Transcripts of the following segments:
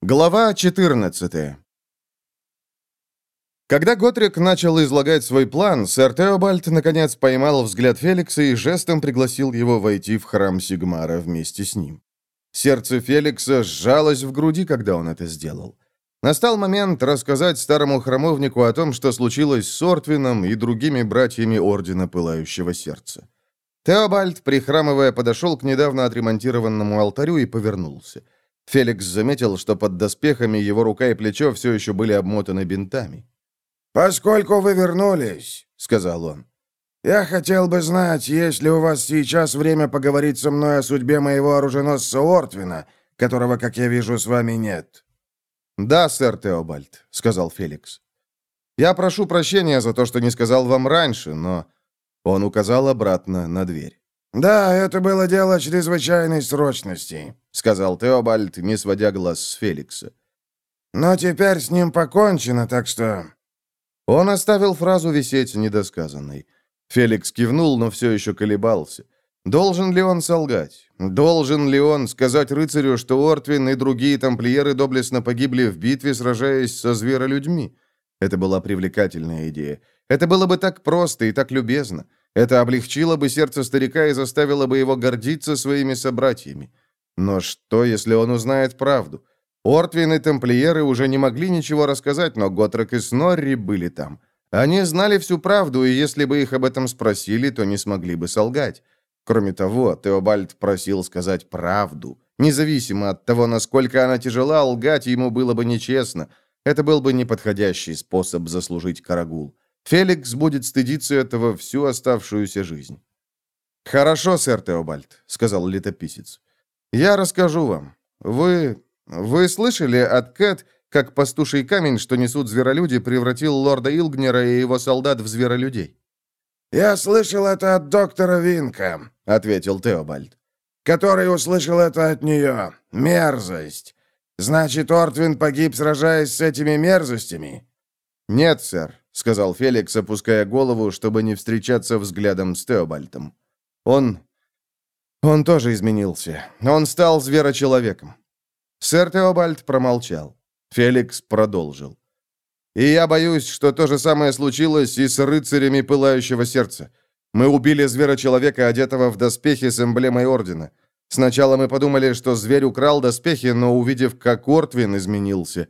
Глава 14 Когда Готрик начал излагать свой план, сэр Теобальд наконец поймал взгляд Феликса и жестом пригласил его войти в храм Сигмара вместе с ним. Сердце Феликса сжалось в груди, когда он это сделал. Настал момент рассказать старому храмовнику о том, что случилось с Ортвином и другими братьями Ордена Пылающего Сердца. Теобальд, прихрамывая, подошел к недавно отремонтированному алтарю и повернулся. Феликс заметил, что под доспехами его рука и плечо все еще были обмотаны бинтами. «Поскольку вы вернулись», — сказал он, — «я хотел бы знать, есть ли у вас сейчас время поговорить со мной о судьбе моего оруженосца Ортвина, которого, как я вижу, с вами нет». «Да, сэр Теобальд», — сказал Феликс. «Я прошу прощения за то, что не сказал вам раньше, но...» Он указал обратно на дверь. «Да, это было дело чрезвычайной срочности», — сказал Теобальд, не сводя глаз с Феликса. «Но теперь с ним покончено, так что...» Он оставил фразу висеть недосказанной. Феликс кивнул, но все еще колебался. Должен ли он солгать? Должен ли он сказать рыцарю, что Ортвин и другие тамплиеры доблестно погибли в битве, сражаясь со зверолюдьми? Это была привлекательная идея. Это было бы так просто и так любезно. Это облегчило бы сердце старика и заставило бы его гордиться своими собратьями. Но что, если он узнает правду? Ортвин и тамплиеры уже не могли ничего рассказать, но Готрек и Снорри были там. Они знали всю правду, и если бы их об этом спросили, то не смогли бы солгать. Кроме того, Теобальд просил сказать правду. Независимо от того, насколько она тяжела, лгать ему было бы нечестно. Это был бы неподходящий способ заслужить карагул. Феликс будет стыдиться этого всю оставшуюся жизнь. «Хорошо, сэр Теобальд», — сказал летописец. «Я расскажу вам. Вы... вы слышали от Кэт, как пастуший камень, что несут зверолюди, превратил лорда Илгнера и его солдат в зверолюдей?» «Я слышал это от доктора Винка», — ответил Теобальд. «Который услышал это от нее. Мерзость. Значит, Ортвин погиб, сражаясь с этими мерзостями?» «Нет, сэр сказал Феликс, опуская голову, чтобы не встречаться взглядом с Теобальтом. Он... он тоже изменился. Он стал зверочеловеком. Сэр Теобальд промолчал. Феликс продолжил. «И я боюсь, что то же самое случилось и с рыцарями Пылающего Сердца. Мы убили зверочеловека, одетого в доспехи с эмблемой Ордена. Сначала мы подумали, что зверь украл доспехи, но увидев, как Ортвин изменился,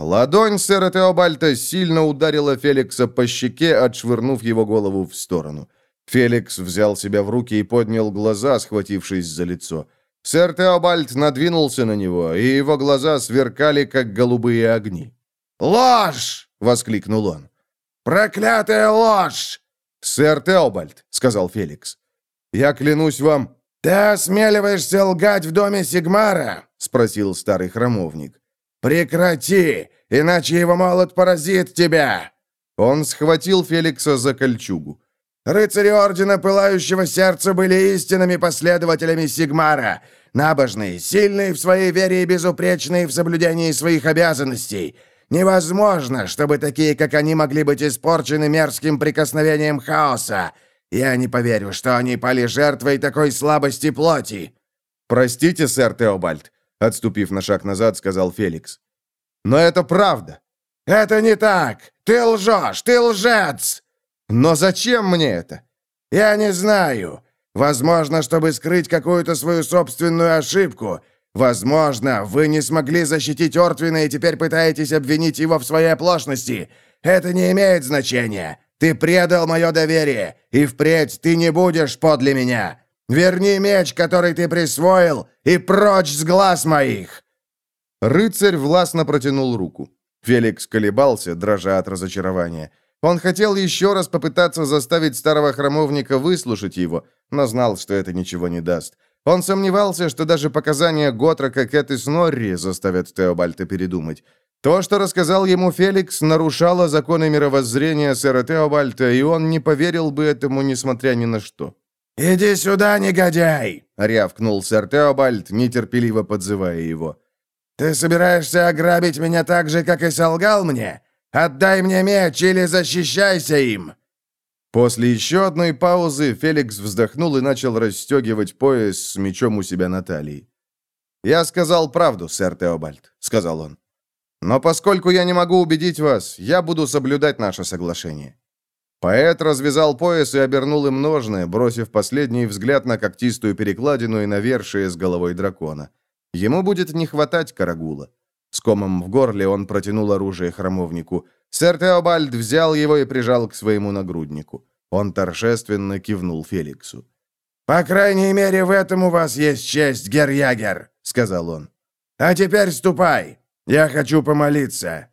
Ладонь сэра Теобальта сильно ударила Феликса по щеке, отшвырнув его голову в сторону. Феликс взял себя в руки и поднял глаза, схватившись за лицо. Сэр Теобальд надвинулся на него, и его глаза сверкали, как голубые огни. «Ложь!» — воскликнул он. «Проклятая ложь!» «Сэр Теобальд», — сказал Феликс, — «я клянусь вам...» «Ты осмеливаешься лгать в доме Сигмара?» — спросил старый храмовник. «Прекрати, иначе его молот поразит тебя!» Он схватил Феликса за кольчугу. «Рыцари Ордена Пылающего Сердца были истинными последователями Сигмара, набожные, сильные в своей вере и безупречные в соблюдении своих обязанностей. Невозможно, чтобы такие, как они, могли быть испорчены мерзким прикосновением хаоса. Я не поверю, что они пали жертвой такой слабости плоти». «Простите, сэр Теобальд, Отступив на шаг назад, сказал Феликс. «Но это правда!» «Это не так! Ты лжешь! Ты лжец!» «Но зачем мне это?» «Я не знаю. Возможно, чтобы скрыть какую-то свою собственную ошибку. Возможно, вы не смогли защитить Ортвина и теперь пытаетесь обвинить его в своей оплошности. Это не имеет значения. Ты предал мое доверие, и впредь ты не будешь подле меня. Верни меч, который ты присвоил, и прочь с глаз моих!» Рыцарь властно протянул руку. Феликс колебался, дрожа от разочарования. Он хотел еще раз попытаться заставить старого храмовника выслушать его, но знал, что это ничего не даст. Он сомневался, что даже показания Готрока, Кэт и Снорри заставят Теобальта передумать. То, что рассказал ему Феликс, нарушало законы мировоззрения сэра Теобальта, и он не поверил бы этому, несмотря ни на что. «Иди сюда, негодяй!» — рявкнул сэр Теобальд, нетерпеливо подзывая его. «Ты собираешься ограбить меня так же, как и солгал мне? Отдай мне меч или защищайся им!» После еще одной паузы Феликс вздохнул и начал расстегивать пояс с мечом у себя на талии. «Я сказал правду, сэр Теобальд», — сказал он. «Но поскольку я не могу убедить вас, я буду соблюдать наше соглашение». Поэт развязал пояс и обернул им ножны, бросив последний взгляд на когтистую перекладину и навершие с головой дракона. Ему будет не хватать карагула. С комом в горле он протянул оружие храмовнику. Сэр Теобальд взял его и прижал к своему нагруднику. Он торжественно кивнул Феликсу. «По крайней мере, в этом у вас есть честь, Герьягер», — сказал он. «А теперь ступай. Я хочу помолиться».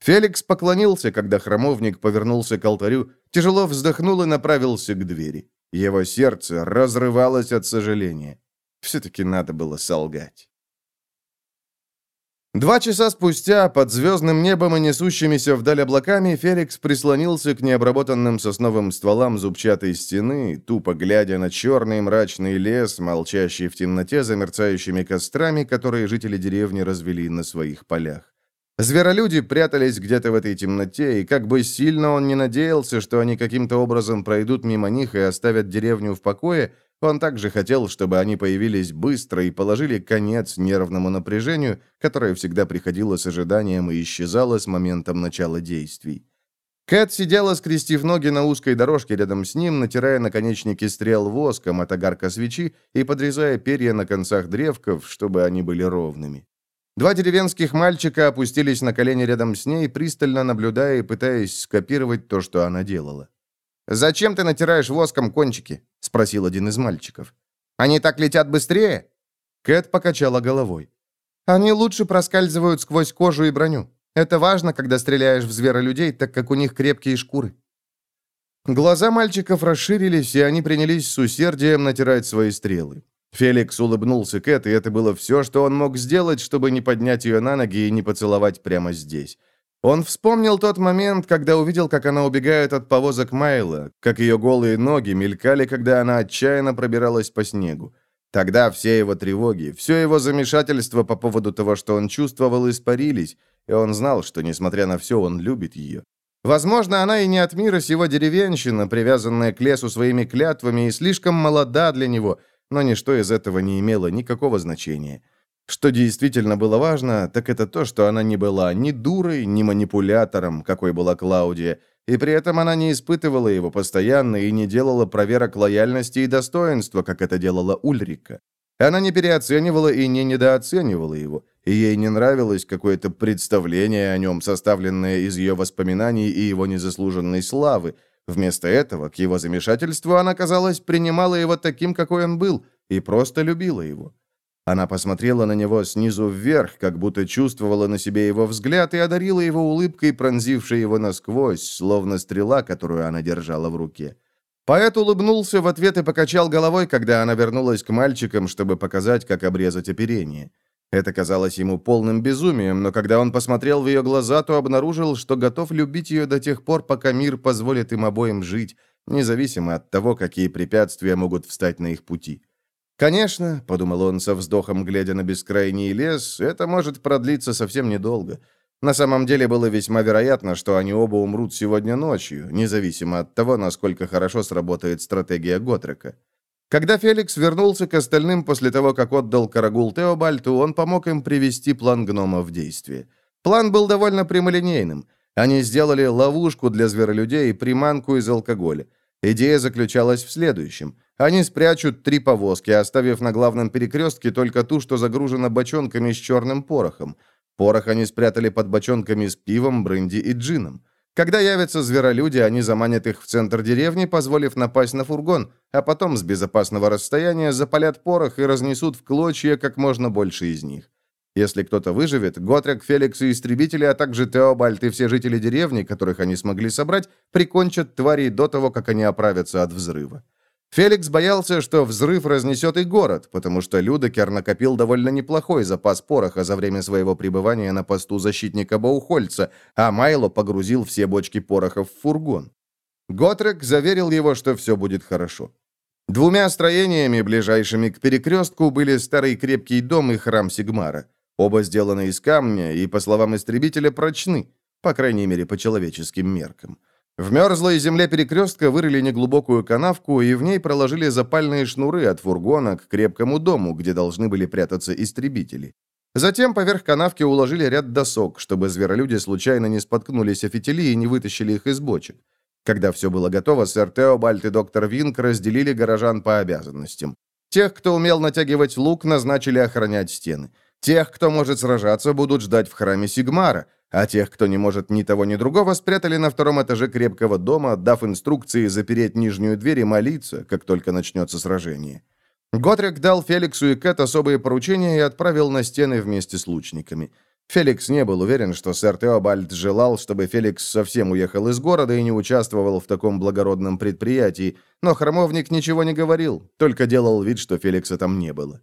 Феликс поклонился, когда храмовник повернулся к алтарю, тяжело вздохнул и направился к двери. Его сердце разрывалось от сожаления. Все-таки надо было солгать. Два часа спустя, под звездным небом и несущимися вдаль облаками, Феликс прислонился к необработанным сосновым стволам зубчатой стены, тупо глядя на черный мрачный лес, молчащий в темноте за мерцающими кострами, которые жители деревни развели на своих полях. Зверолюди прятались где-то в этой темноте, и как бы сильно он не надеялся, что они каким-то образом пройдут мимо них и оставят деревню в покое, он также хотел, чтобы они появились быстро и положили конец нервному напряжению, которое всегда приходило с ожиданием и исчезало с моментом начала действий. Кэт сидела, скрестив ноги на узкой дорожке рядом с ним, натирая наконечники стрел воском от огарка свечи и подрезая перья на концах древков, чтобы они были ровными. Два деревенских мальчика опустились на колени рядом с ней, пристально наблюдая и пытаясь скопировать то, что она делала. «Зачем ты натираешь воском кончики?» — спросил один из мальчиков. «Они так летят быстрее?» Кэт покачала головой. «Они лучше проскальзывают сквозь кожу и броню. Это важно, когда стреляешь в зверолюдей, так как у них крепкие шкуры». Глаза мальчиков расширились, и они принялись с усердием натирать свои стрелы. Феликс улыбнулся Кэт, и это было все, что он мог сделать, чтобы не поднять ее на ноги и не поцеловать прямо здесь. Он вспомнил тот момент, когда увидел, как она убегает от повозок Майла, как ее голые ноги мелькали, когда она отчаянно пробиралась по снегу. Тогда все его тревоги, все его замешательство по поводу того, что он чувствовал, испарились, и он знал, что, несмотря на все, он любит ее. Возможно, она и не от мира сего деревенщина, привязанная к лесу своими клятвами и слишком молода для него, но ничто из этого не имело никакого значения. Что действительно было важно, так это то, что она не была ни дурой, ни манипулятором, какой была Клаудия, и при этом она не испытывала его постоянно и не делала проверок лояльности и достоинства, как это делала Ульрика. Она не переоценивала и не недооценивала его, и ей не нравилось какое-то представление о нем, составленное из ее воспоминаний и его незаслуженной славы, Вместо этого, к его замешательству, она, казалось, принимала его таким, какой он был, и просто любила его. Она посмотрела на него снизу вверх, как будто чувствовала на себе его взгляд и одарила его улыбкой, пронзившей его насквозь, словно стрела, которую она держала в руке. Поэт улыбнулся в ответ и покачал головой, когда она вернулась к мальчикам, чтобы показать, как обрезать оперение. Это казалось ему полным безумием, но когда он посмотрел в ее глаза, то обнаружил, что готов любить ее до тех пор, пока мир позволит им обоим жить, независимо от того, какие препятствия могут встать на их пути. «Конечно», — подумал он со вздохом, глядя на бескрайний лес, — «это может продлиться совсем недолго». На самом деле было весьма вероятно, что они оба умрут сегодня ночью, независимо от того, насколько хорошо сработает стратегия Готрека. Когда Феликс вернулся к остальным после того, как отдал Карагул Теобальту, он помог им привести план гнома в действие. План был довольно прямолинейным. Они сделали ловушку для зверолюдей и приманку из алкоголя. Идея заключалась в следующем. Они спрячут три повозки, оставив на главном перекрестке только ту, что загружена бочонками с черным порохом. Порох они спрятали под бочонками с пивом, бренди и джином. Когда явятся зверолюди, они заманят их в центр деревни, позволив напасть на фургон, а потом с безопасного расстояния запалят порох и разнесут в клочья как можно больше из них. Если кто-то выживет, Готрек, Феликс и истребители, а также Теобальт и все жители деревни, которых они смогли собрать, прикончат тварей до того, как они оправятся от взрыва. Феликс боялся, что взрыв разнесет и город, потому что Людокер накопил довольно неплохой запас пороха за время своего пребывания на посту защитника Баухольца, а Майло погрузил все бочки пороха в фургон. Готрек заверил его, что все будет хорошо. Двумя строениями, ближайшими к перекрестку, были старый крепкий дом и храм Сигмара. Оба сделаны из камня и, по словам истребителя, прочны, по крайней мере, по человеческим меркам. В мерзлой земле перекрестка вырыли неглубокую канавку и в ней проложили запальные шнуры от фургона к крепкому дому, где должны были прятаться истребители. Затем поверх канавки уложили ряд досок, чтобы зверолюди случайно не споткнулись о фитили и не вытащили их из бочек. Когда все было готово, сэр Теобальд и доктор Винк разделили горожан по обязанностям. Тех, кто умел натягивать лук, назначили охранять стены. Тех, кто может сражаться, будут ждать в храме Сигмара, а тех, кто не может ни того, ни другого, спрятали на втором этаже крепкого дома, дав инструкции запереть нижнюю дверь и молиться, как только начнется сражение. Готрик дал Феликсу и Кэт особые поручения и отправил на стены вместе с лучниками. Феликс не был уверен, что сэр Теобальд желал, чтобы Феликс совсем уехал из города и не участвовал в таком благородном предприятии, но храмовник ничего не говорил, только делал вид, что Феликса там не было.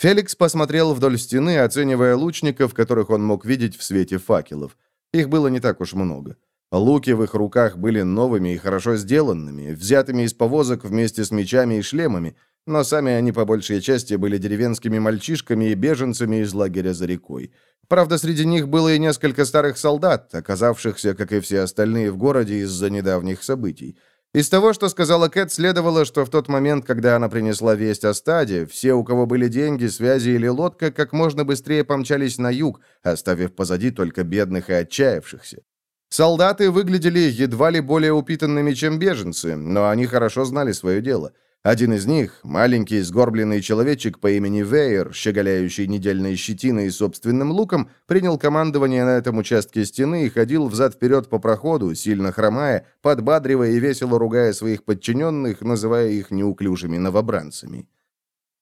Феликс посмотрел вдоль стены, оценивая лучников, которых он мог видеть в свете факелов. Их было не так уж много. Луки в их руках были новыми и хорошо сделанными, взятыми из повозок вместе с мечами и шлемами, но сами они по большей части были деревенскими мальчишками и беженцами из лагеря за рекой. Правда, среди них было и несколько старых солдат, оказавшихся, как и все остальные, в городе из-за недавних событий. Из того, что сказала Кэт, следовало, что в тот момент, когда она принесла весть о стаде, все, у кого были деньги, связи или лодка, как можно быстрее помчались на юг, оставив позади только бедных и отчаявшихся. Солдаты выглядели едва ли более упитанными, чем беженцы, но они хорошо знали свое дело – один из них, маленький сгорбленный человечек по имени Вейер, щеголяющий недельной щетиной и собственным луком, принял командование на этом участке стены и ходил взад-вперед по проходу, сильно хромая, подбадривая и весело ругая своих подчиненных, называя их неуклюжими новобранцами.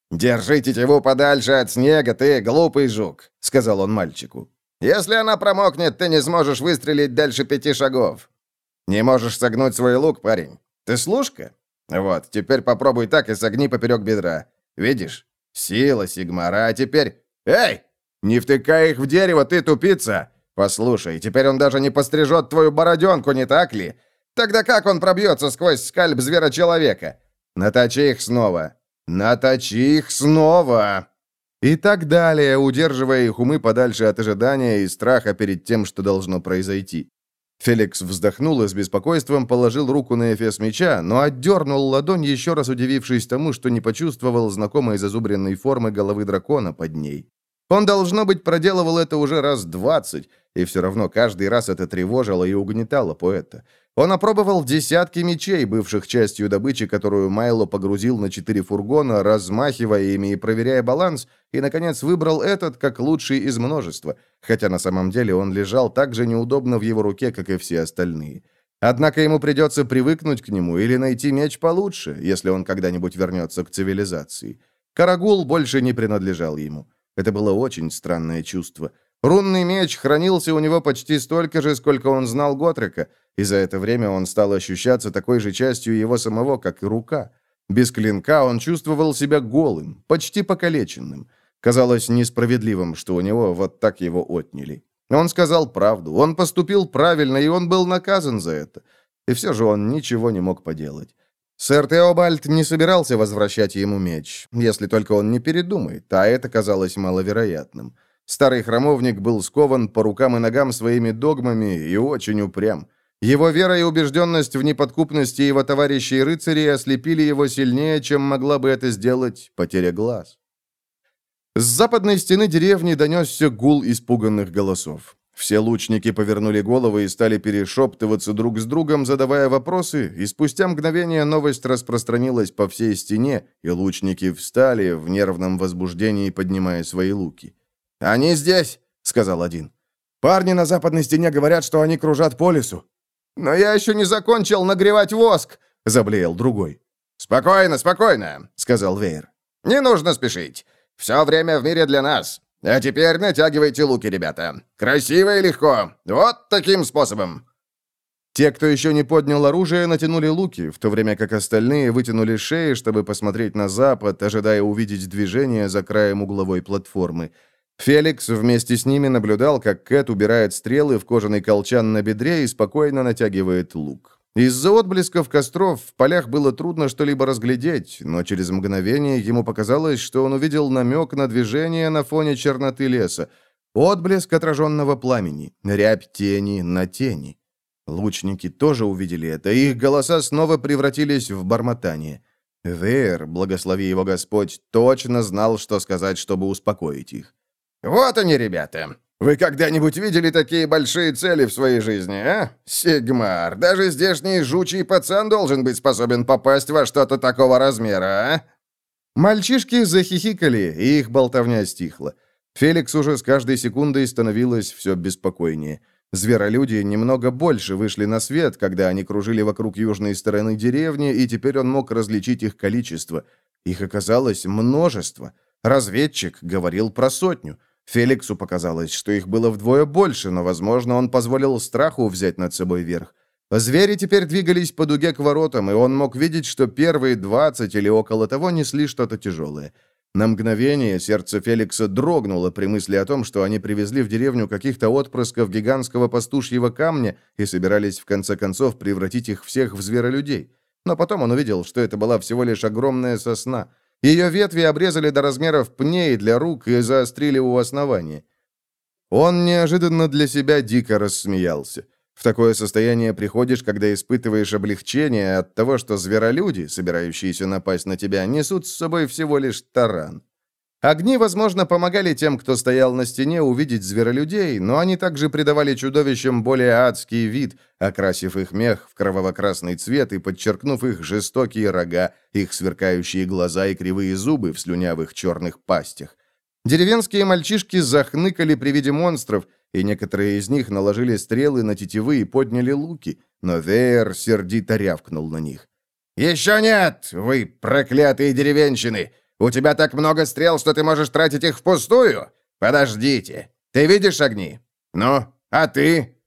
«Держи тетиву подальше от снега, ты, глупый жук», — сказал он мальчику. «Если она промокнет, ты не сможешь выстрелить дальше пяти шагов. Не можешь согнуть свой лук, парень. Ты служка? Вот, теперь попробуй так и согни поперек бедра. Видишь? Сила, Сигмара, а теперь... Эй! Не втыкай их в дерево, ты тупица! Послушай, теперь он даже не пострижет твою бороденку, не так ли? Тогда как он пробьется сквозь скальп звера-человека? Наточи их снова. Наточи их снова!» И так далее, удерживая их умы подальше от ожидания и страха перед тем, что должно произойти. Феликс вздохнул и с беспокойством положил руку на эфес меча, но отдернул ладонь, еще раз удивившись тому, что не почувствовал знакомой зазубренной формы головы дракона под ней. Он, должно быть, проделывал это уже раз двадцать, и все равно каждый раз это тревожило и угнетало поэта. Он опробовал десятки мечей, бывших частью добычи, которую Майло погрузил на четыре фургона, размахивая ими и проверяя баланс, и, наконец, выбрал этот как лучший из множества, хотя на самом деле он лежал так же неудобно в его руке, как и все остальные. Однако ему придется привыкнуть к нему или найти меч получше, если он когда-нибудь вернется к цивилизации. Карагул больше не принадлежал ему. Это было очень странное чувство – Рунный меч хранился у него почти столько же, сколько он знал Готрика, и за это время он стал ощущаться такой же частью его самого, как и рука. Без клинка он чувствовал себя голым, почти покалеченным. Казалось несправедливым, что у него вот так его отняли. Он сказал правду, он поступил правильно, и он был наказан за это. И все же он ничего не мог поделать. Сэр Теобальд не собирался возвращать ему меч, если только он не передумает, а это казалось маловероятным. Старый храмовник был скован по рукам и ногам своими догмами и очень упрям. Его вера и убежденность в неподкупности его товарищей рыцарей ослепили его сильнее, чем могла бы это сделать потеря глаз. С западной стены деревни донесся гул испуганных голосов. Все лучники повернули головы и стали перешептываться друг с другом, задавая вопросы, и спустя мгновение новость распространилась по всей стене, и лучники встали в нервном возбуждении, поднимая свои луки. «Они здесь», — сказал один. «Парни на западной стене говорят, что они кружат по лесу». «Но я еще не закончил нагревать воск», — заблеял другой. «Спокойно, спокойно», — сказал Вейер. «Не нужно спешить. Все время в мире для нас. А теперь натягивайте луки, ребята. Красиво и легко. Вот таким способом». Те, кто еще не поднял оружие, натянули луки, в то время как остальные вытянули шеи, чтобы посмотреть на запад, ожидая увидеть движение за краем угловой платформы. Феликс вместе с ними наблюдал, как Кэт убирает стрелы в кожаный колчан на бедре и спокойно натягивает лук. Из-за отблесков костров в полях было трудно что-либо разглядеть, но через мгновение ему показалось, что он увидел намек на движение на фоне черноты леса, отблеск отраженного пламени, рябь тени на тени. Лучники тоже увидели это, и их голоса снова превратились в бормотание. Веер, благослови его Господь, точно знал, что сказать, чтобы успокоить их. «Вот они, ребята! Вы когда-нибудь видели такие большие цели в своей жизни, а? Сигмар, даже здешний жучий пацан должен быть способен попасть во что-то такого размера, а?» Мальчишки захихикали, и их болтовня стихла. Феликс уже с каждой секундой становилось все беспокойнее. Зверолюди немного больше вышли на свет, когда они кружили вокруг южной стороны деревни, и теперь он мог различить их количество. Их оказалось множество. Разведчик говорил про сотню. Феликсу показалось, что их было вдвое больше, но, возможно, он позволил страху взять над собой верх. Звери теперь двигались по дуге к воротам, и он мог видеть, что первые двадцать или около того несли что-то тяжелое. На мгновение сердце Феликса дрогнуло при мысли о том, что они привезли в деревню каких-то отпрысков гигантского пастушьего камня и собирались в конце концов превратить их всех в зверолюдей. Но потом он увидел, что это была всего лишь огромная сосна — ее ветви обрезали до размеров пней для рук и заострили у основания. Он неожиданно для себя дико рассмеялся. В такое состояние приходишь, когда испытываешь облегчение от того, что зверолюди, собирающиеся напасть на тебя, несут с собой всего лишь таран. Огни, возможно, помогали тем, кто стоял на стене, увидеть зверолюдей, но они также придавали чудовищам более адский вид, окрасив их мех в кроваво-красный цвет и подчеркнув их жестокие рога, их сверкающие глаза и кривые зубы в слюнявых черных пастях. Деревенские мальчишки захныкали при виде монстров, и некоторые из них наложили стрелы на тетивы и подняли луки, но Веер сердито рявкнул на них. «Еще нет, вы проклятые деревенщины! У тебя так много стрел, что ты можешь тратить их впустую? Подождите. Ты видишь огни? Ну, а ты?»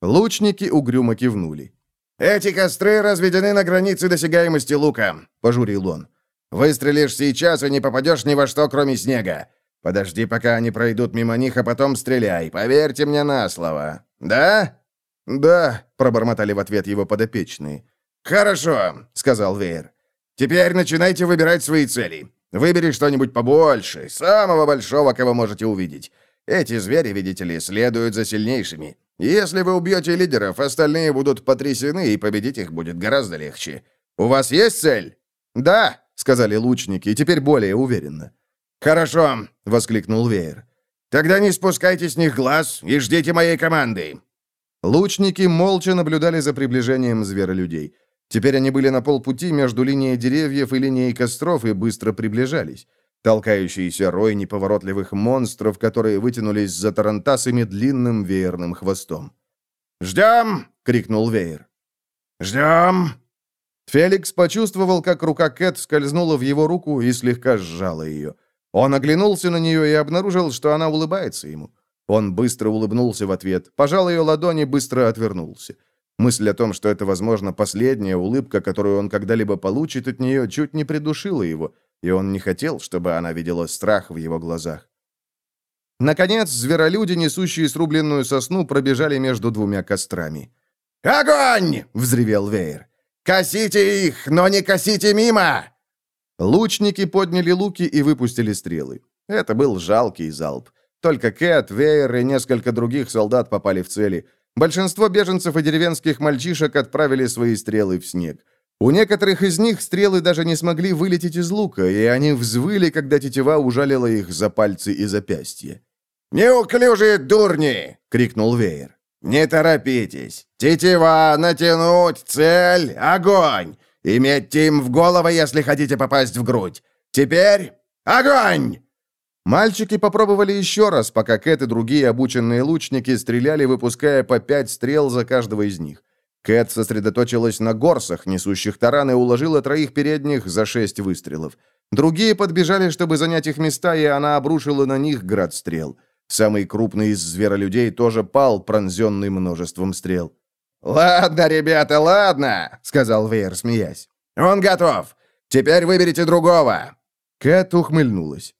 Лучники угрюмо кивнули. «Эти костры разведены на границе досягаемости лука», — пожурил он. «Выстрелишь сейчас и не попадешь ни во что, кроме снега. Подожди, пока они пройдут мимо них, а потом стреляй. Поверьте мне на слово. Да?» «Да», — пробормотали в ответ его подопечные. «Хорошо», — сказал Вейер. «Теперь начинайте выбирать свои цели. Выбери что-нибудь побольше, самого большого, кого можете увидеть. Эти звери, видите ли, следуют за сильнейшими. Если вы убьете лидеров, остальные будут потрясены, и победить их будет гораздо легче. У вас есть цель?» «Да», — сказали лучники, и теперь более уверенно. «Хорошо», — воскликнул Веер. «Тогда не спускайте с них глаз и ждите моей команды». Лучники молча наблюдали за приближением зверолюдей. Теперь они были на полпути между линией деревьев и линией костров и быстро приближались. Толкающийся рой неповоротливых монстров, которые вытянулись за тарантасами длинным веерным хвостом. «Ждем!» — крикнул веер. «Ждем!» Феликс почувствовал, как рука Кэт скользнула в его руку и слегка сжала ее. Он оглянулся на нее и обнаружил, что она улыбается ему. Он быстро улыбнулся в ответ, пожал ее ладони быстро отвернулся. Мысль о том, что это, возможно, последняя улыбка, которую он когда-либо получит от нее, чуть не придушила его, и он не хотел, чтобы она видела страх в его глазах. Наконец, зверолюди, несущие срубленную сосну, пробежали между двумя кострами. «Огонь!» — взревел Вейер. «Косите их, но не косите мимо!» Лучники подняли луки и выпустили стрелы. Это был жалкий залп. Только Кэт, Вейер и несколько других солдат попали в цели. Большинство беженцев и деревенских мальчишек отправили свои стрелы в снег. У некоторых из них стрелы даже не смогли вылететь из лука, и они взвыли, когда тетива ужалила их за пальцы и запястья. «Неуклюжие дурни!» — крикнул Веер. «Не торопитесь! Тетива, натянуть, цель, огонь! Иметь им в голову, если хотите попасть в грудь! Теперь огонь!» Мальчики попробовали еще раз, пока Кэт и другие обученные лучники стреляли, выпуская по пять стрел за каждого из них. Кэт сосредоточилась на горсах, несущих таран, и уложила троих передних за шесть выстрелов. Другие подбежали, чтобы занять их места, и она обрушила на них град стрел. Самый крупный из зверолюдей тоже пал, пронзенный множеством стрел. «Ладно, ребята, ладно», — сказал Вейер, смеясь. «Он готов. Теперь выберите другого». Кэт ухмыльнулась.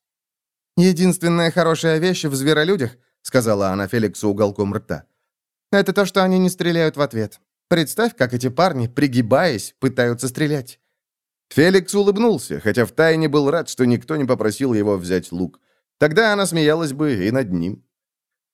«Единственная хорошая вещь в зверолюдях», — сказала она Феликсу уголком рта, — «это то, что они не стреляют в ответ. Представь, как эти парни, пригибаясь, пытаются стрелять». Феликс улыбнулся, хотя втайне был рад, что никто не попросил его взять лук. Тогда она смеялась бы и над ним.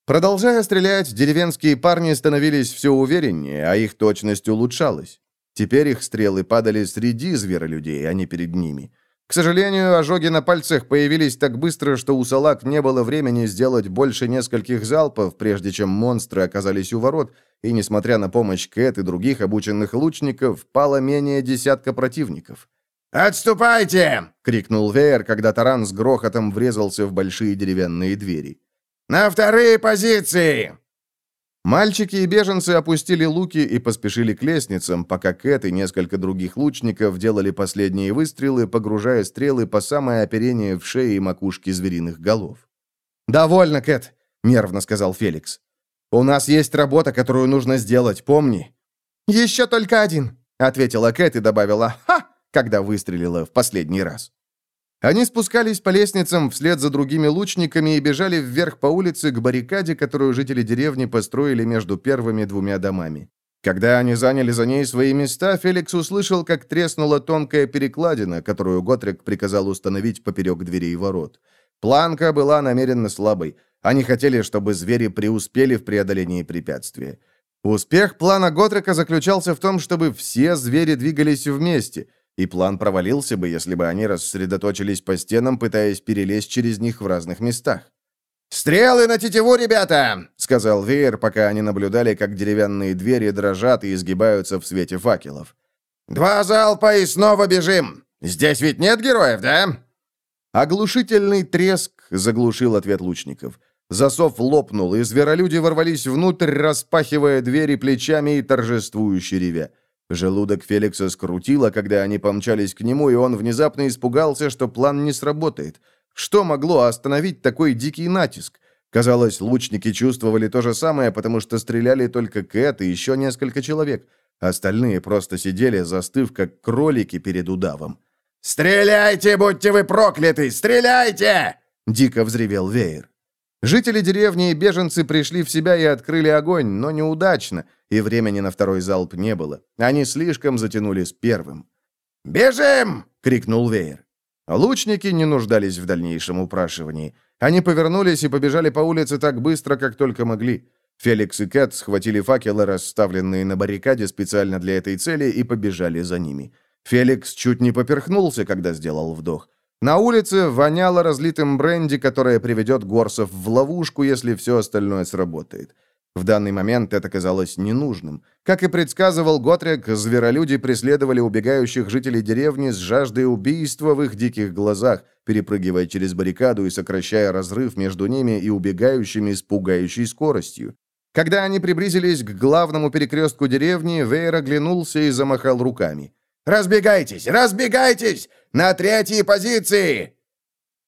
Продолжая стрелять, деревенские парни становились все увереннее, а их точность улучшалась. Теперь их стрелы падали среди зверолюдей, а не перед ними. К сожалению, ожоги на пальцах появились так быстро, что у салак не было времени сделать больше нескольких залпов, прежде чем монстры оказались у ворот, и, несмотря на помощь Кэт и других обученных лучников, пало менее десятка противников. «Отступайте!» — крикнул Веер, когда таран с грохотом врезался в большие деревянные двери. «На вторые позиции!» Мальчики и беженцы опустили луки и поспешили к лестницам, пока Кэт и несколько других лучников делали последние выстрелы, погружая стрелы по самое оперение в шее и макушке звериных голов. «Довольно, Кэт», — нервно сказал Феликс. «У нас есть работа, которую нужно сделать, помни». «Еще только один», — ответила Кэт и добавила «Ха!», когда выстрелила в последний раз. Они спускались по лестницам вслед за другими лучниками и бежали вверх по улице к баррикаде, которую жители деревни построили между первыми двумя домами. Когда они заняли за ней свои места, Феликс услышал, как треснула тонкая перекладина, которую Готрик приказал установить поперек дверей ворот. Планка была намеренно слабой. Они хотели, чтобы звери преуспели в преодолении препятствия. Успех плана Готрика заключался в том, чтобы все звери двигались вместе – и план провалился бы, если бы они рассредоточились по стенам, пытаясь перелезть через них в разных местах. «Стрелы на тетиву, ребята!» — сказал Веер, пока они наблюдали, как деревянные двери дрожат и изгибаются в свете факелов. «Два залпа и снова бежим! Здесь ведь нет героев, да?» Оглушительный треск заглушил ответ лучников. Засов лопнул, и зверолюди ворвались внутрь, распахивая двери плечами и торжествующе ревя. Желудок Феликса скрутило, когда они помчались к нему, и он внезапно испугался, что план не сработает. Что могло остановить такой дикий натиск? Казалось, лучники чувствовали то же самое, потому что стреляли только Кэт и еще несколько человек. Остальные просто сидели, застыв, как кролики перед удавом. «Стреляйте, будьте вы прокляты! Стреляйте!» — дико взревел веер. Жители деревни и беженцы пришли в себя и открыли огонь, но неудачно, и времени на второй залп не было. Они слишком затянули с первым. «Бежим!» — крикнул Веер. Лучники не нуждались в дальнейшем упрашивании. Они повернулись и побежали по улице так быстро, как только могли. Феликс и Кэт схватили факелы, расставленные на баррикаде специально для этой цели, и побежали за ними. Феликс чуть не поперхнулся, когда сделал вдох. На улице воняло разлитым бренди, которое приведет Горсов в ловушку, если все остальное сработает. В данный момент это казалось ненужным. Как и предсказывал Готрик, зверолюди преследовали убегающих жителей деревни с жаждой убийства в их диких глазах, перепрыгивая через баррикаду и сокращая разрыв между ними и убегающими с пугающей скоростью. Когда они приблизились к главному перекрестку деревни, Вейер оглянулся и замахал руками. «Разбегайтесь! Разбегайтесь! На третьей позиции!»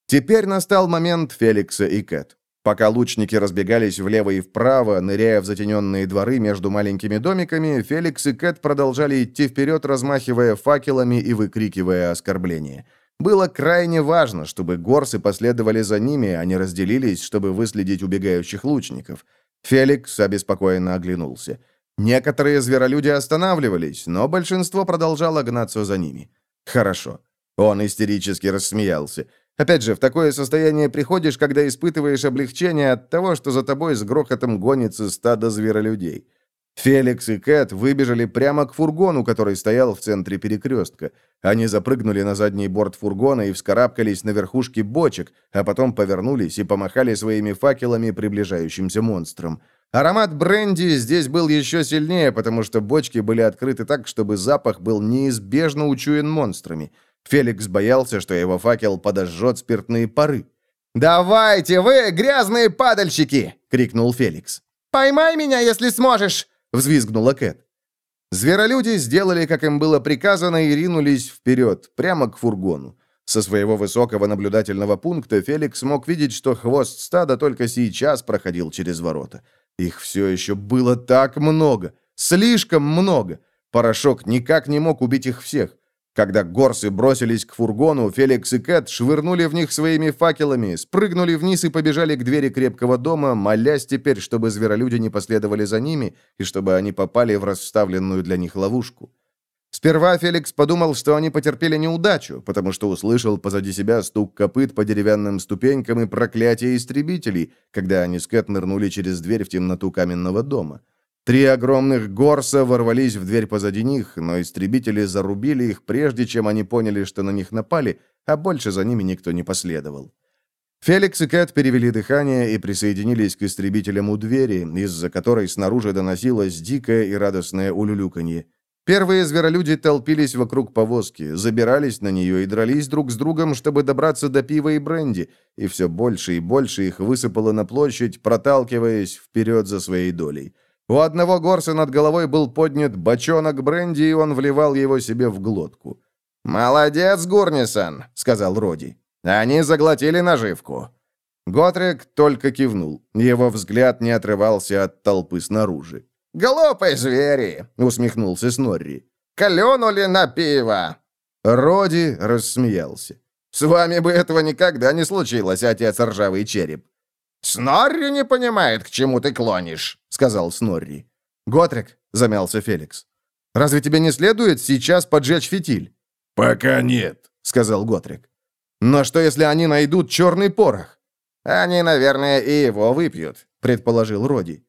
Теперь настал момент Феликса и Кэт. Пока лучники разбегались влево и вправо, ныряя в затененные дворы между маленькими домиками, Феликс и Кэт продолжали идти вперед, размахивая факелами и выкрикивая оскорбления. Было крайне важно, чтобы горсы последовали за ними, а не разделились, чтобы выследить убегающих лучников. Феликс обеспокоенно оглянулся. Некоторые зверолюди останавливались, но большинство продолжало гнаться за ними. Хорошо. Он истерически рассмеялся. Опять же, в такое состояние приходишь, когда испытываешь облегчение от того, что за тобой с грохотом гонится стадо зверолюдей. Феликс и Кэт выбежали прямо к фургону, который стоял в центре перекрестка. Они запрыгнули на задний борт фургона и вскарабкались на верхушки бочек, а потом повернулись и помахали своими факелами приближающимся монстрам. Аромат бренди здесь был еще сильнее, потому что бочки были открыты так, чтобы запах был неизбежно учуян монстрами. Феликс боялся, что его факел подожжет спиртные пары. «Давайте, вы, грязные падальщики!» — крикнул Феликс. «Поймай меня, если сможешь!» — взвизгнула Кэт. Зверолюди сделали, как им было приказано, и ринулись вперед, прямо к фургону. Со своего высокого наблюдательного пункта Феликс мог видеть, что хвост стада только сейчас проходил через ворота. Их все еще было так много, слишком много. Порошок никак не мог убить их всех. Когда горсы бросились к фургону, Феликс и Кэт швырнули в них своими факелами, спрыгнули вниз и побежали к двери крепкого дома, молясь теперь, чтобы зверолюди не последовали за ними и чтобы они попали в расставленную для них ловушку. Сперва Феликс подумал, что они потерпели неудачу, потому что услышал позади себя стук копыт по деревянным ступенькам и проклятие истребителей, когда они с Кэт нырнули через дверь в темноту каменного дома. Три огромных горса ворвались в дверь позади них, но истребители зарубили их, прежде чем они поняли, что на них напали, а больше за ними никто не последовал. Феликс и Кэт перевели дыхание и присоединились к истребителям у двери, из-за которой снаружи доносилось дикое и радостное улюлюканье. Первые зверолюди толпились вокруг повозки, забирались на нее и дрались друг с другом, чтобы добраться до пива и бренди, и все больше и больше их высыпало на площадь, проталкиваясь вперед за своей долей. У одного горса над головой был поднят бочонок бренди, и он вливал его себе в глотку. «Молодец, Гурнисон!» — сказал Роди. «Они заглотили наживку». Готрек только кивнул. Его взгляд не отрывался от толпы снаружи. «Глупые звери!» — усмехнулся Снорри. «Кленули на пиво!» Роди рассмеялся. «С вами бы этого никогда не случилось, отец ржавый череп». «Снорри не понимает, к чему ты клонишь», — сказал Снорри. «Готрик», — замялся Феликс. «Разве тебе не следует сейчас поджечь фитиль?» «Пока нет», — сказал Готрик. «Но что, если они найдут черный порох?» «Они, наверное, и его выпьют», — предположил Роди.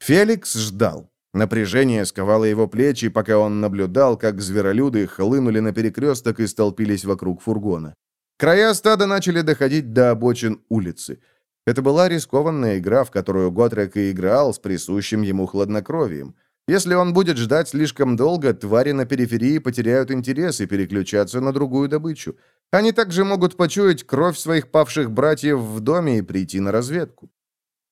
Феликс ждал. Напряжение сковало его плечи, пока он наблюдал, как зверолюды хлынули на перекресток и столпились вокруг фургона. Края стада начали доходить до обочин улицы. Это была рискованная игра, в которую Готрек и играл с присущим ему хладнокровием. Если он будет ждать слишком долго, твари на периферии потеряют интерес и переключатся на другую добычу. Они также могут почуять кровь своих павших братьев в доме и прийти на разведку.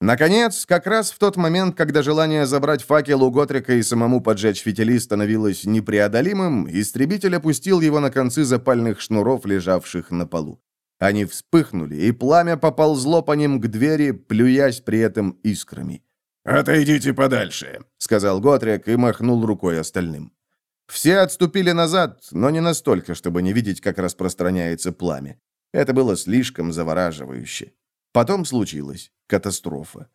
Наконец, как раз в тот момент, когда желание забрать факел у Готрика и самому поджечь фитили становилось непреодолимым, истребитель опустил его на концы запальных шнуров, лежавших на полу. Они вспыхнули, и пламя поползло по ним к двери, плюясь при этом искрами. «Отойдите подальше», — сказал Готрик и махнул рукой остальным. Все отступили назад, но не настолько, чтобы не видеть, как распространяется пламя. Это было слишком завораживающе. Потом случилась катастрофа.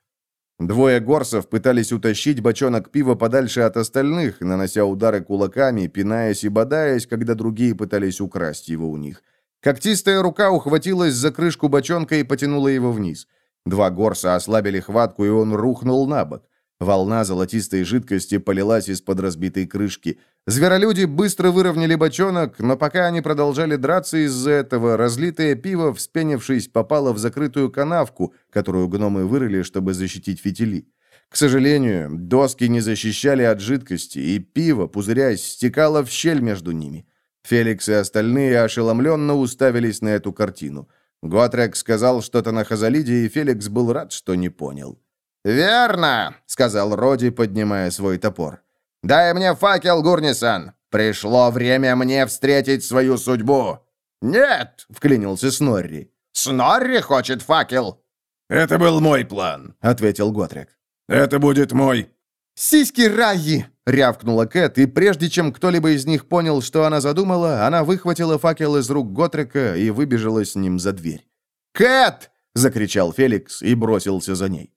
Двое горсов пытались утащить бочонок пива подальше от остальных, нанося удары кулаками, пинаясь и бодаясь, когда другие пытались украсть его у них. Когтистая рука ухватилась за крышку бочонка и потянула его вниз. Два горса ослабили хватку, и он рухнул на бок. Волна золотистой жидкости полилась из-под разбитой крышки. Зверолюди быстро выровняли бочонок, но пока они продолжали драться из-за этого, разлитое пиво, вспенившись, попало в закрытую канавку, которую гномы вырыли, чтобы защитить фитили. К сожалению, доски не защищали от жидкости, и пиво, пузырясь, стекало в щель между ними. Феликс и остальные ошеломленно уставились на эту картину. Готрек сказал что-то на Хазалиде, и Феликс был рад, что не понял. «Верно», — сказал Роди, поднимая свой топор. «Дай мне факел, Гурнисан! Пришло время мне встретить свою судьбу!» «Нет!» — вклинился Снорри. «Снорри хочет факел!» «Это был мой план», — ответил Готрик. «Это будет мой...» «Сиськи Раи!» — рявкнула Кэт, и прежде чем кто-либо из них понял, что она задумала, она выхватила факел из рук Готрика и выбежала с ним за дверь. «Кэт!» — закричал Феликс и бросился за ней.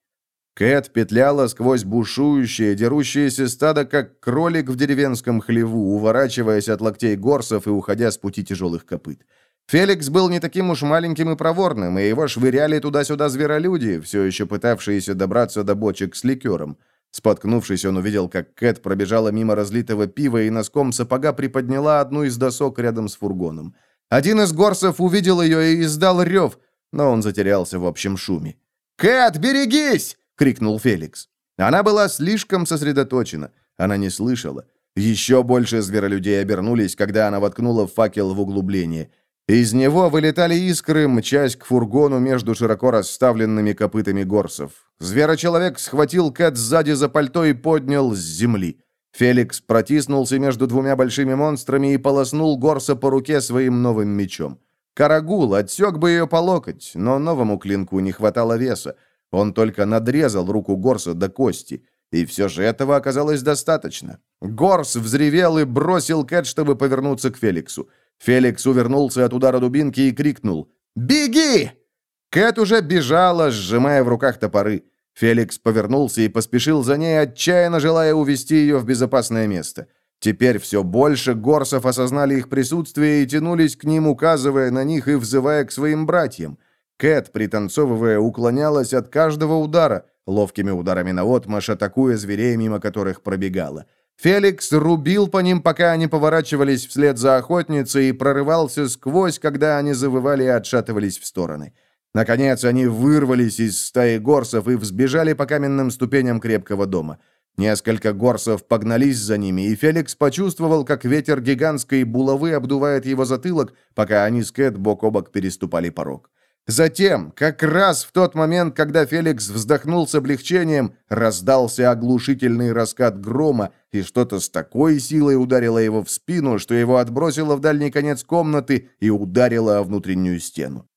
Кэт петляла сквозь бушующее, дерущееся стадо, как кролик в деревенском хлеву, уворачиваясь от локтей горсов и уходя с пути тяжелых копыт. Феликс был не таким уж маленьким и проворным, и его швыряли туда-сюда зверолюди, все еще пытавшиеся добраться до бочек с ликером. Споткнувшись, он увидел, как Кэт пробежала мимо разлитого пива и носком сапога приподняла одну из досок рядом с фургоном. Один из горсов увидел ее и издал рев, но он затерялся в общем шуме. «Кэт, берегись!» — крикнул Феликс. Она была слишком сосредоточена. Она не слышала. Еще больше зверолюдей обернулись, когда она воткнула факел в углубление. Из него вылетали искры, мчась к фургону между широко расставленными копытами горсов. Зверочеловек схватил Кэт сзади за пальто и поднял с земли. Феликс протиснулся между двумя большими монстрами и полоснул горса по руке своим новым мечом. Карагул отсек бы ее по локоть, но новому клинку не хватало веса. Он только надрезал руку Горса до кости. И все же этого оказалось достаточно. Горс взревел и бросил Кэт, чтобы повернуться к Феликсу. Феликс увернулся от удара дубинки и крикнул «Беги!». Кэт уже бежала, сжимая в руках топоры. Феликс повернулся и поспешил за ней, отчаянно желая увести ее в безопасное место. Теперь все больше горсов осознали их присутствие и тянулись к ним, указывая на них и взывая к своим братьям. Кэт, пританцовывая, уклонялась от каждого удара, ловкими ударами наотмашь, атакуя зверей, мимо которых пробегала. Феликс рубил по ним, пока они поворачивались вслед за охотницей, и прорывался сквозь, когда они завывали и отшатывались в стороны. Наконец они вырвались из стаи горсов и взбежали по каменным ступеням крепкого дома. Несколько горсов погнались за ними, и Феликс почувствовал, как ветер гигантской булавы обдувает его затылок, пока они с Кэт бок о бок переступали порог. Затем, как раз в тот момент, когда Феликс вздохнул с облегчением, раздался оглушительный раскат грома, и что-то с такой силой ударило его в спину, что его отбросило в дальний конец комнаты и ударило о внутреннюю стену.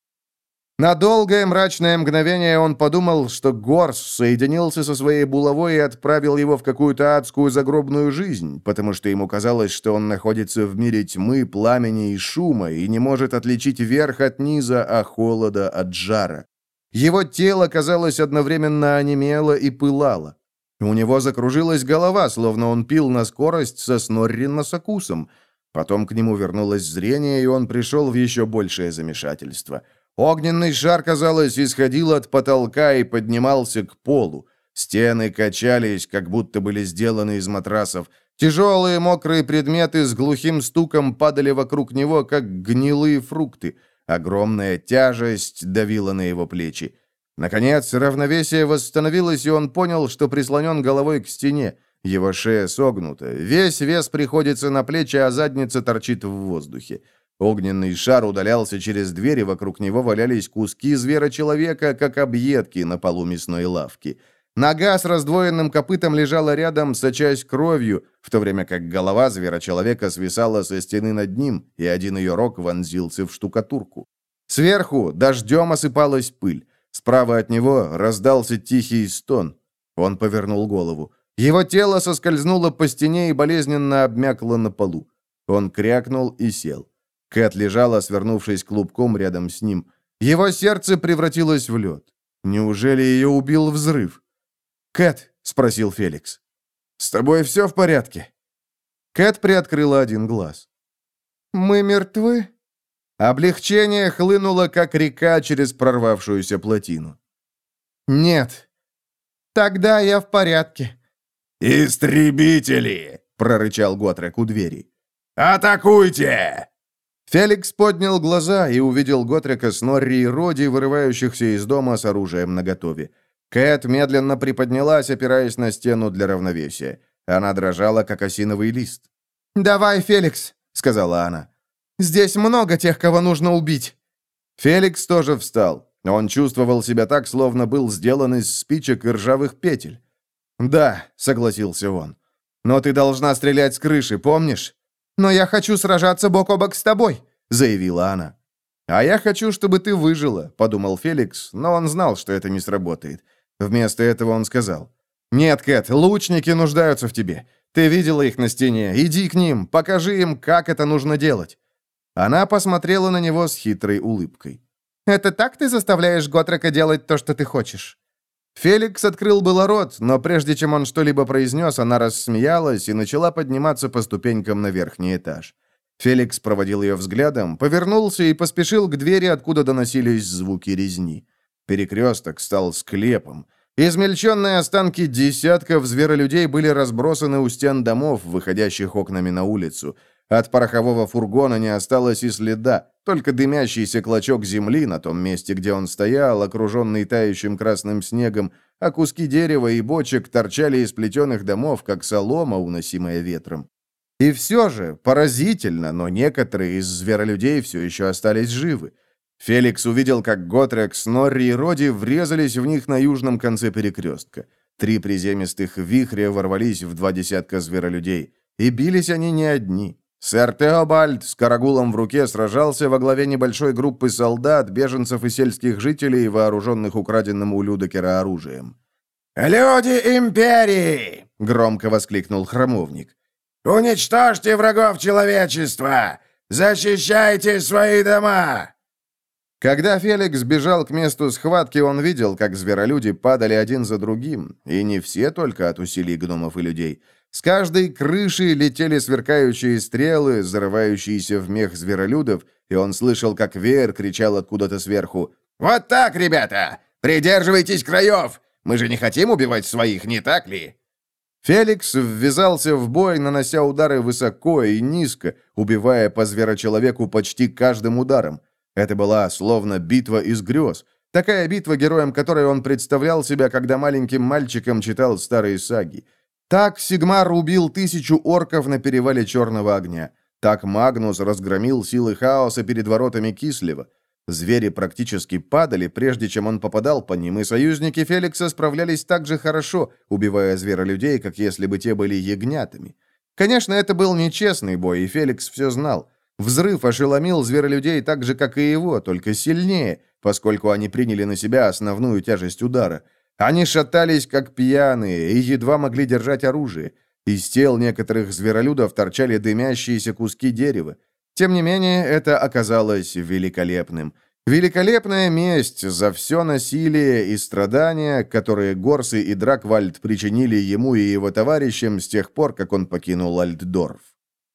На долгое мрачное мгновение он подумал, что Горс соединился со своей булавой и отправил его в какую-то адскую загробную жизнь, потому что ему казалось, что он находится в мире тьмы, пламени и шума и не может отличить верх от низа, а холода от жара. Его тело, казалось, одновременно онемело и пылало. У него закружилась голова, словно он пил на скорость со Снорри Носокусом. Потом к нему вернулось зрение, и он пришел в еще большее замешательство – Огненный шар, казалось, исходил от потолка и поднимался к полу. Стены качались, как будто были сделаны из матрасов. Тяжелые мокрые предметы с глухим стуком падали вокруг него, как гнилые фрукты. Огромная тяжесть давила на его плечи. Наконец, равновесие восстановилось, и он понял, что прислонен головой к стене. Его шея согнута. Весь вес приходится на плечи, а задница торчит в воздухе. Огненный шар удалялся через дверь, и вокруг него валялись куски звера-человека, как объедки на полу мясной лавки. Нога с раздвоенным копытом лежала рядом, сочась кровью, в то время как голова звера-человека свисала со стены над ним, и один ее рог вонзился в штукатурку. Сверху дождем осыпалась пыль. Справа от него раздался тихий стон. Он повернул голову. Его тело соскользнуло по стене и болезненно обмякло на полу. Он крякнул и сел. Кэт лежала, свернувшись клубком рядом с ним. Его сердце превратилось в лед. Неужели ее убил взрыв? «Кэт», — спросил Феликс, — «с тобой все в порядке?» Кэт приоткрыла один глаз. «Мы мертвы?» Облегчение хлынуло, как река через прорвавшуюся плотину. «Нет». «Тогда я в порядке». «Истребители!» — прорычал Готрек у двери. «Атакуйте!» Феликс поднял глаза и увидел Готрика, Снорри и Роди, вырывающихся из дома с оружием наготове. Кэт медленно приподнялась, опираясь на стену для равновесия. Она дрожала, как осиновый лист. «Давай, Феликс», — сказала она. «Здесь много тех, кого нужно убить». Феликс тоже встал. Он чувствовал себя так, словно был сделан из спичек и ржавых петель. «Да», — согласился он. «Но ты должна стрелять с крыши, помнишь?» «Но я хочу сражаться бок о бок с тобой», — заявила она. «А я хочу, чтобы ты выжила», — подумал Феликс, но он знал, что это не сработает. Вместо этого он сказал. «Нет, Кэт, лучники нуждаются в тебе. Ты видела их на стене. Иди к ним, покажи им, как это нужно делать». Она посмотрела на него с хитрой улыбкой. «Это так ты заставляешь Готрека делать то, что ты хочешь?» Феликс открыл было рот, но прежде чем он что-либо произнес, она рассмеялась и начала подниматься по ступенькам на верхний этаж. Феликс проводил ее взглядом, повернулся и поспешил к двери, откуда доносились звуки резни. Перекресток стал склепом. Измельченные останки десятков зверолюдей были разбросаны у стен домов, выходящих окнами на улицу. От порохового фургона не осталось и следа, только дымящийся клочок земли на том месте, где он стоял, окруженный тающим красным снегом, а куски дерева и бочек торчали из плетеных домов, как солома, уносимая ветром. И все же, поразительно, но некоторые из зверолюдей все еще остались живы. Феликс увидел, как Готрек, Снорри и Роди врезались в них на южном конце перекрестка. Три приземистых вихря ворвались в два десятка зверолюдей. И бились они не одни. Сэр Теобальд с карагулом в руке сражался во главе небольшой группы солдат, беженцев и сельских жителей, вооруженных украденным у Людокера оружием. «Люди Империи!» — громко воскликнул храмовник. «Уничтожьте врагов человечества! Защищайте свои дома!» Когда Феликс бежал к месту схватки, он видел, как зверолюди падали один за другим, и не все только от усилий гномов и людей — С каждой крыши летели сверкающие стрелы, зарывающиеся в мех зверолюдов, и он слышал, как Веер кричал откуда-то сверху. «Вот так, ребята! Придерживайтесь краев! Мы же не хотим убивать своих, не так ли?» Феликс ввязался в бой, нанося удары высоко и низко, убивая по зверочеловеку почти каждым ударом. Это была словно битва из грез. Такая битва, героем которой он представлял себя, когда маленьким мальчиком читал старые саги. Так Сигмар убил тысячу орков на перевале Черного огня. Так Магнус разгромил силы хаоса перед воротами Кислева. Звери практически падали, прежде чем он попадал по ним, и союзники Феликса справлялись так же хорошо, убивая зверолюдей, как если бы те были ягнятами. Конечно, это был нечестный бой, и Феликс все знал. Взрыв ошеломил зверолюдей так же, как и его, только сильнее, поскольку они приняли на себя основную тяжесть удара. Они шатались, как пьяные, и едва могли держать оружие. Из тел некоторых зверолюдов торчали дымящиеся куски дерева. Тем не менее, это оказалось великолепным. Великолепная месть за все насилие и страдания, которые Горсы и Драквальд причинили ему и его товарищам с тех пор, как он покинул Альтдорф.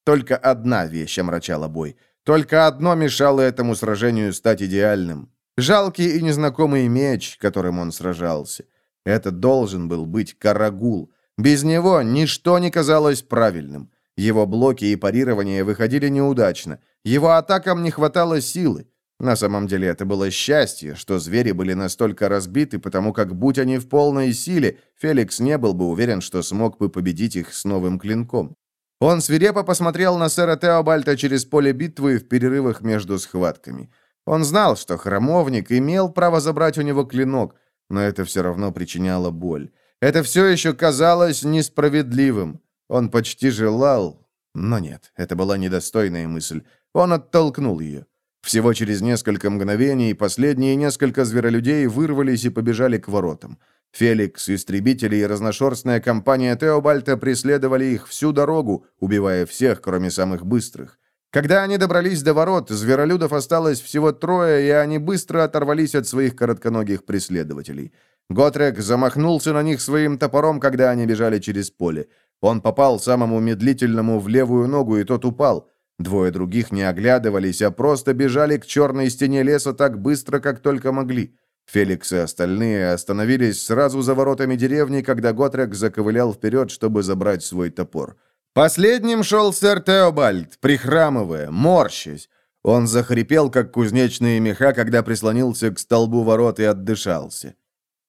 Только одна вещь омрачала бой. Только одно мешало этому сражению стать идеальным. Жалкий и незнакомый меч, которым он сражался. Это должен был быть Карагул. Без него ничто не казалось правильным. Его блоки и парирование выходили неудачно. Его атакам не хватало силы. На самом деле это было счастье, что звери были настолько разбиты, потому как, будь они в полной силе, Феликс не был бы уверен, что смог бы победить их с новым клинком. Он свирепо посмотрел на сэра Теобальта через поле битвы в перерывах между схватками. Он знал, что храмовник имел право забрать у него клинок, но это все равно причиняло боль. Это все еще казалось несправедливым. Он почти желал, но нет, это была недостойная мысль. Он оттолкнул ее. Всего через несколько мгновений последние несколько зверолюдей вырвались и побежали к воротам. Феликс, истребители и разношерстная компания Теобальта преследовали их всю дорогу, убивая всех, кроме самых быстрых. Когда они добрались до ворот, зверолюдов осталось всего трое, и они быстро оторвались от своих коротконогих преследователей. Готрек замахнулся на них своим топором, когда они бежали через поле. Он попал самому медлительному в левую ногу, и тот упал. Двое других не оглядывались, а просто бежали к черной стене леса так быстро, как только могли. Феликс и остальные остановились сразу за воротами деревни, когда Готрек заковылял вперед, чтобы забрать свой топор. Последним шел сэр Теобальд, прихрамывая, морщась. Он захрипел, как кузнечные меха, когда прислонился к столбу ворот и отдышался.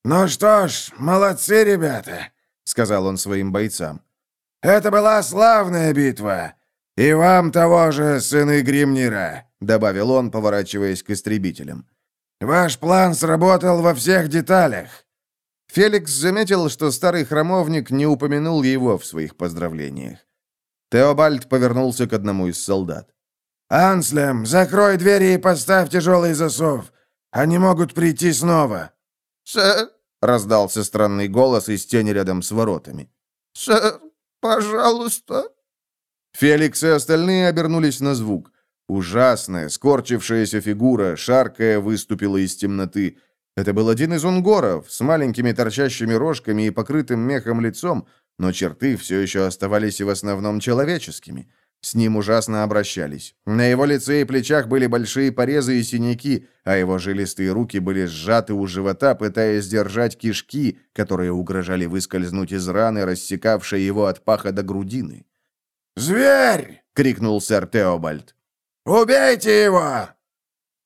«Ну что ж, молодцы, ребята», — сказал он своим бойцам. «Это была славная битва. И вам того же, сыны Гримнира», — добавил он, поворачиваясь к истребителям. «Ваш план сработал во всех деталях». Феликс заметил, что старый храмовник не упомянул его в своих поздравлениях. Теобальд повернулся к одному из солдат. «Анслем, закрой двери и поставь тяжелый засов. Они могут прийти снова». «Сэр», — раздался странный голос из тени рядом с воротами. «Сэр, Пожалуйста!» Феликс и остальные обернулись на звук. Ужасная, скорчившаяся фигура, шаркая, выступила из темноты. Это был один из унгоров, с маленькими торчащими рожками и покрытым мехом лицом, но черты все еще оставались в основном человеческими. С ним ужасно обращались. На его лице и плечах были большие порезы и синяки, а его жилистые руки были сжаты у живота, пытаясь держать кишки, которые угрожали выскользнуть из раны, рассекавшей его от паха до грудины. «Зверь!» — крикнул сэр Теобальд. «Убейте его!»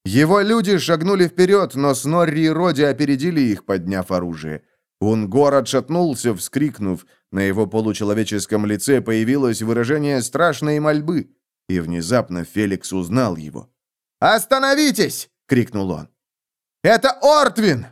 Его люди шагнули вперед, но Снорри и Роди опередили их, подняв оружие. Унгор отшатнулся, вскрикнув. На его получеловеческом лице появилось выражение страшной мольбы, и внезапно Феликс узнал его. «Остановитесь!» — крикнул он. «Это Ортвин!